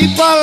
people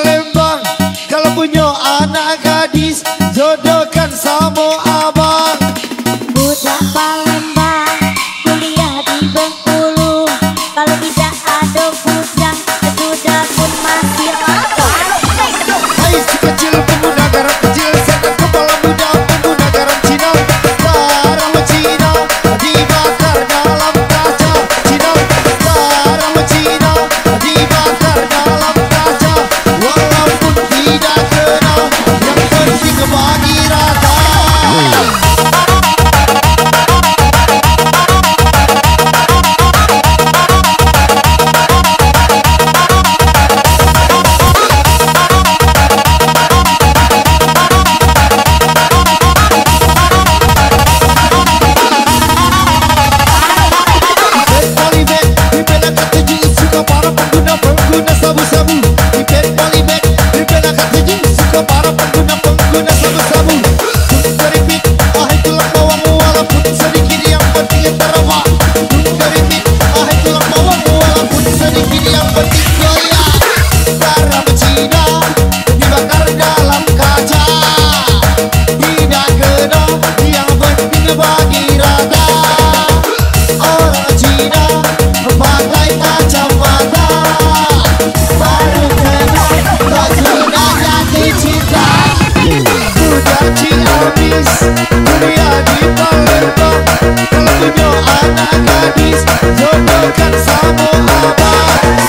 Yo no cansamos jamás.